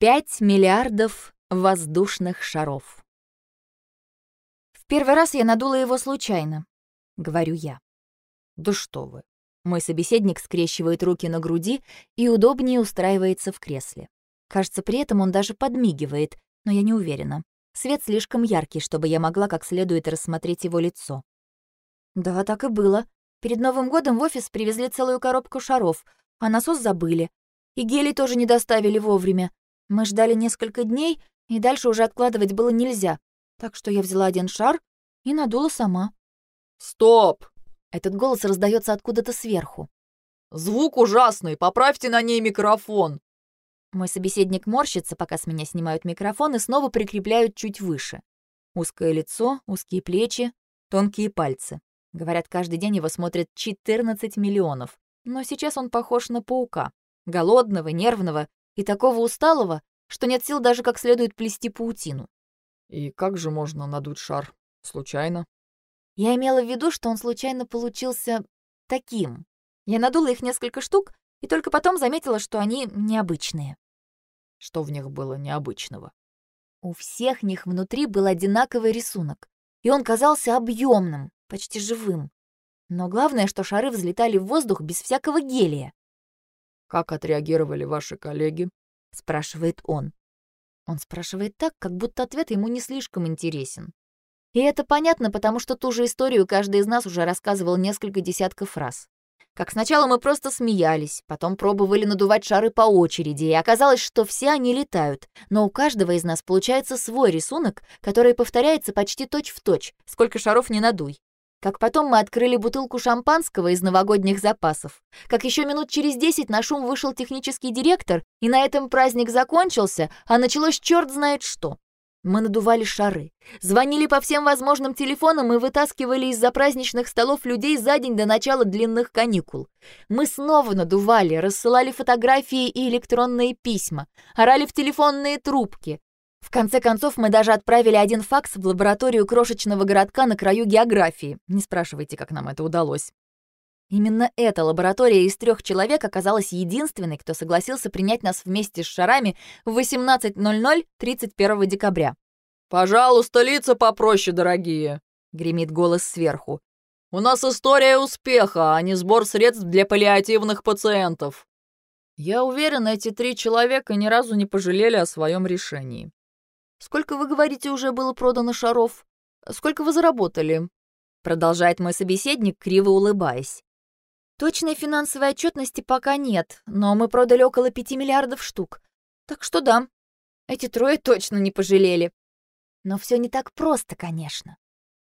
Пять миллиардов воздушных шаров. В первый раз я надула его случайно, говорю я. Да что вы. Мой собеседник скрещивает руки на груди и удобнее устраивается в кресле. Кажется, при этом он даже подмигивает, но я не уверена. Свет слишком яркий, чтобы я могла как следует рассмотреть его лицо. Да, так и было. Перед Новым годом в офис привезли целую коробку шаров, а насос забыли. И гелий тоже не доставили вовремя. Мы ждали несколько дней, и дальше уже откладывать было нельзя. Так что я взяла один шар и надула сама. «Стоп!» Этот голос раздается откуда-то сверху. «Звук ужасный, поправьте на ней микрофон!» Мой собеседник морщится, пока с меня снимают микрофон и снова прикрепляют чуть выше. Узкое лицо, узкие плечи, тонкие пальцы. Говорят, каждый день его смотрят 14 миллионов. Но сейчас он похож на паука. Голодного, нервного и такого усталого, что нет сил даже как следует плести паутину. «И как же можно надуть шар? Случайно?» Я имела в виду, что он случайно получился таким. Я надула их несколько штук и только потом заметила, что они необычные. Что в них было необычного? У всех них внутри был одинаковый рисунок, и он казался объемным, почти живым. Но главное, что шары взлетали в воздух без всякого гелия. «Как отреагировали ваши коллеги?» — спрашивает он. Он спрашивает так, как будто ответ ему не слишком интересен. И это понятно, потому что ту же историю каждый из нас уже рассказывал несколько десятков раз. Как сначала мы просто смеялись, потом пробовали надувать шары по очереди, и оказалось, что все они летают, но у каждого из нас получается свой рисунок, который повторяется почти точь-в-точь, точь, сколько шаров не надуй. Как потом мы открыли бутылку шампанского из новогодних запасов. Как еще минут через десять на шум вышел технический директор, и на этом праздник закончился, а началось черт знает что. Мы надували шары, звонили по всем возможным телефонам и вытаскивали из-за праздничных столов людей за день до начала длинных каникул. Мы снова надували, рассылали фотографии и электронные письма, орали в телефонные трубки, в конце концов, мы даже отправили один факс в лабораторию крошечного городка на краю географии. Не спрашивайте, как нам это удалось. Именно эта лаборатория из трех человек оказалась единственной, кто согласился принять нас вместе с шарами в 18.00 31 декабря. «Пожалуйста, лица попроще, дорогие», — гремит голос сверху. «У нас история успеха, а не сбор средств для паллиативных пациентов». Я уверен, эти три человека ни разу не пожалели о своем решении. Сколько, вы говорите, уже было продано шаров? Сколько вы заработали?» Продолжает мой собеседник, криво улыбаясь. Точной финансовой отчетности пока нет, но мы продали около пяти миллиардов штук. Так что да, эти трое точно не пожалели. Но все не так просто, конечно.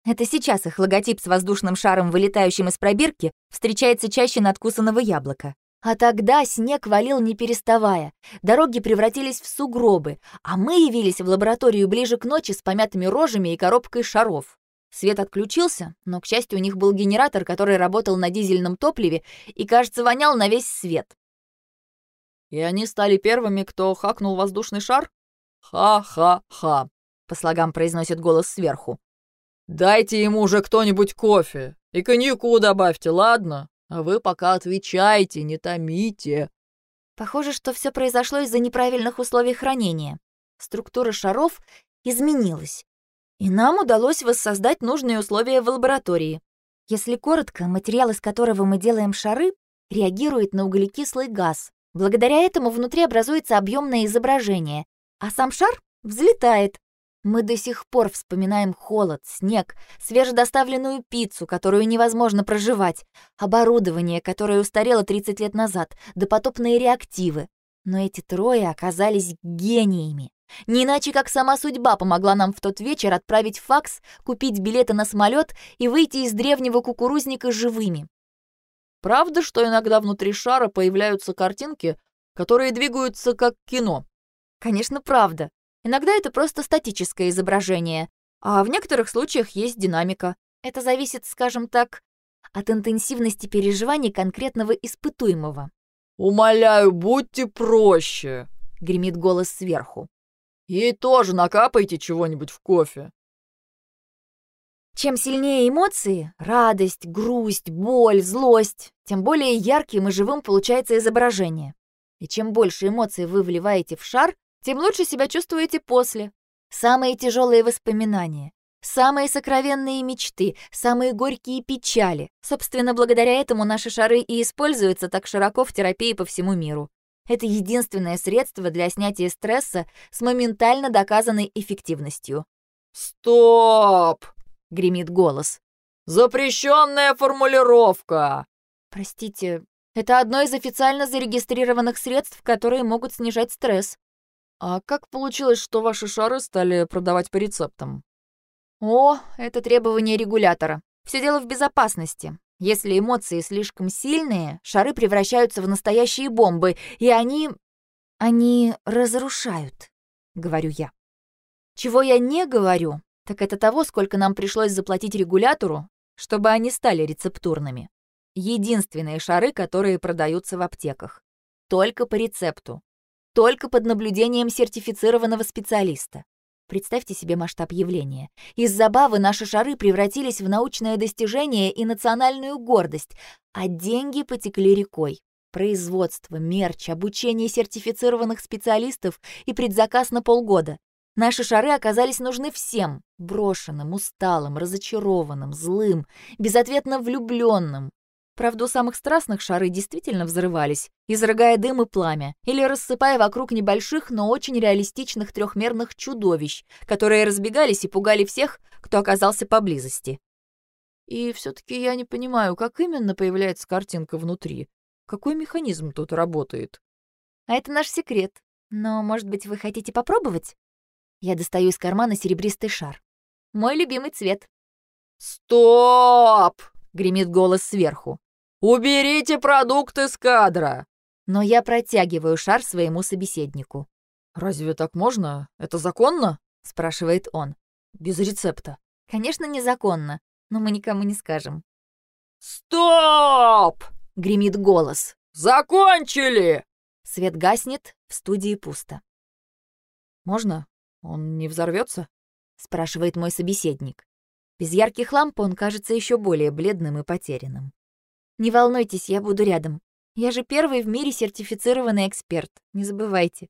Это сейчас их логотип с воздушным шаром, вылетающим из пробирки, встречается чаще надкусанного яблока. А тогда снег валил не переставая, дороги превратились в сугробы, а мы явились в лабораторию ближе к ночи с помятыми рожами и коробкой шаров. Свет отключился, но, к счастью, у них был генератор, который работал на дизельном топливе и, кажется, вонял на весь свет. «И они стали первыми, кто хакнул воздушный шар? Ха-ха-ха!» — по слогам произносит голос сверху. «Дайте ему уже кто-нибудь кофе и коньяку добавьте, ладно?» А вы пока отвечайте, не томите. Похоже, что все произошло из-за неправильных условий хранения. Структура шаров изменилась. И нам удалось воссоздать нужные условия в лаборатории. Если коротко, материал, из которого мы делаем шары, реагирует на углекислый газ. Благодаря этому внутри образуется объемное изображение, а сам шар взлетает, мы до сих пор вспоминаем холод, снег, свежедоставленную пиццу, которую невозможно проживать, оборудование, которое устарело 30 лет назад, допотопные реактивы. Но эти трое оказались гениями. Не иначе, как сама судьба помогла нам в тот вечер отправить факс, купить билеты на самолет и выйти из древнего кукурузника живыми. Правда, что иногда внутри шара появляются картинки, которые двигаются как кино? Конечно, правда. Иногда это просто статическое изображение, а в некоторых случаях есть динамика. Это зависит, скажем так, от интенсивности переживаний конкретного испытуемого. «Умоляю, будьте проще!» — гремит голос сверху. «Ей тоже накапайте чего-нибудь в кофе». Чем сильнее эмоции — радость, грусть, боль, злость — тем более ярким и живым получается изображение. И чем больше эмоций вы вливаете в шар, тем лучше себя чувствуете после. Самые тяжелые воспоминания, самые сокровенные мечты, самые горькие печали. Собственно, благодаря этому наши шары и используются так широко в терапии по всему миру. Это единственное средство для снятия стресса с моментально доказанной эффективностью. «Стоп!» — гремит голос. «Запрещенная формулировка!» «Простите, это одно из официально зарегистрированных средств, которые могут снижать стресс. А как получилось, что ваши шары стали продавать по рецептам? О, это требование регулятора. Все дело в безопасности. Если эмоции слишком сильные, шары превращаются в настоящие бомбы, и они... они разрушают, говорю я. Чего я не говорю, так это того, сколько нам пришлось заплатить регулятору, чтобы они стали рецептурными. Единственные шары, которые продаются в аптеках. Только по рецепту только под наблюдением сертифицированного специалиста. Представьте себе масштаб явления. Из забавы наши шары превратились в научное достижение и национальную гордость, а деньги потекли рекой. Производство, мерч, обучение сертифицированных специалистов и предзаказ на полгода. Наши шары оказались нужны всем – брошенным, усталым, разочарованным, злым, безответно влюбленным, Правда, у самых страстных шары действительно взрывались, изрыгая дым и пламя, или рассыпая вокруг небольших, но очень реалистичных трехмерных чудовищ, которые разбегались и пугали всех, кто оказался поблизости. И все-таки я не понимаю, как именно появляется картинка внутри. Какой механизм тут работает? А это наш секрет. Но, может быть, вы хотите попробовать? Я достаю из кармана серебристый шар. Мой любимый цвет. «Стоп!» — гремит голос сверху. «Уберите продукты с кадра!» Но я протягиваю шар своему собеседнику. «Разве так можно? Это законно?» — спрашивает он. «Без рецепта». «Конечно, незаконно, но мы никому не скажем». «Стоп!» — гремит голос. «Закончили!» Свет гаснет, в студии пусто. «Можно? Он не взорвется? спрашивает мой собеседник. Без ярких ламп он кажется еще более бледным и потерянным. Не волнуйтесь, я буду рядом. Я же первый в мире сертифицированный эксперт, не забывайте.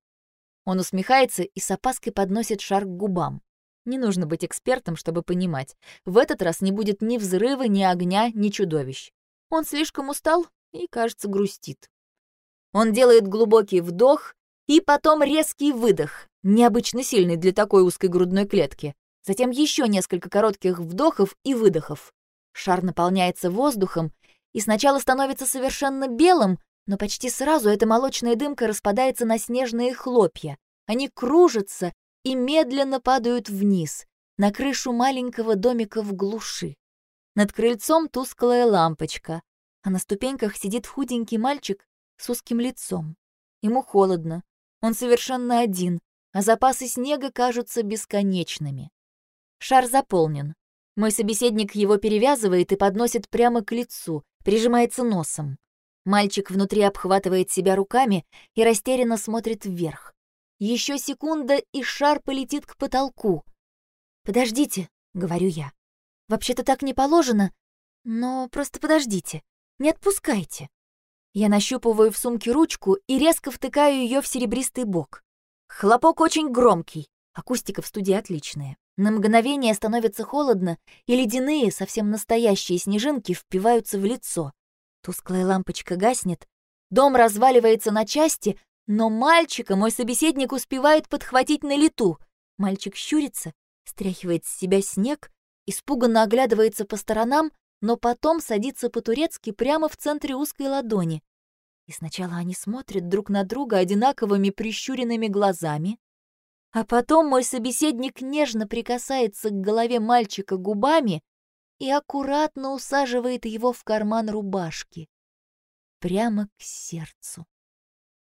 Он усмехается и с опаской подносит шар к губам. Не нужно быть экспертом, чтобы понимать. В этот раз не будет ни взрыва, ни огня, ни чудовищ. Он слишком устал и, кажется, грустит. Он делает глубокий вдох и потом резкий выдох, необычно сильный для такой узкой грудной клетки. Затем еще несколько коротких вдохов и выдохов. Шар наполняется воздухом, и сначала становится совершенно белым, но почти сразу эта молочная дымка распадается на снежные хлопья. Они кружатся и медленно падают вниз, на крышу маленького домика в глуши. Над крыльцом тусклая лампочка, а на ступеньках сидит худенький мальчик с узким лицом. Ему холодно, он совершенно один, а запасы снега кажутся бесконечными. Шар заполнен. Мой собеседник его перевязывает и подносит прямо к лицу, прижимается носом. Мальчик внутри обхватывает себя руками и растерянно смотрит вверх. Еще секунда, и шар полетит к потолку. «Подождите», — говорю я. «Вообще-то так не положено, но просто подождите, не отпускайте». Я нащупываю в сумке ручку и резко втыкаю ее в серебристый бок. Хлопок очень громкий, акустика в студии отличная. На мгновение становится холодно, и ледяные, совсем настоящие снежинки впиваются в лицо. Тусклая лампочка гаснет, дом разваливается на части, но мальчика мой собеседник успевает подхватить на лету. Мальчик щурится, стряхивает с себя снег, испуганно оглядывается по сторонам, но потом садится по-турецки прямо в центре узкой ладони. И сначала они смотрят друг на друга одинаковыми прищуренными глазами, а потом мой собеседник нежно прикасается к голове мальчика губами и аккуратно усаживает его в карман рубашки, прямо к сердцу.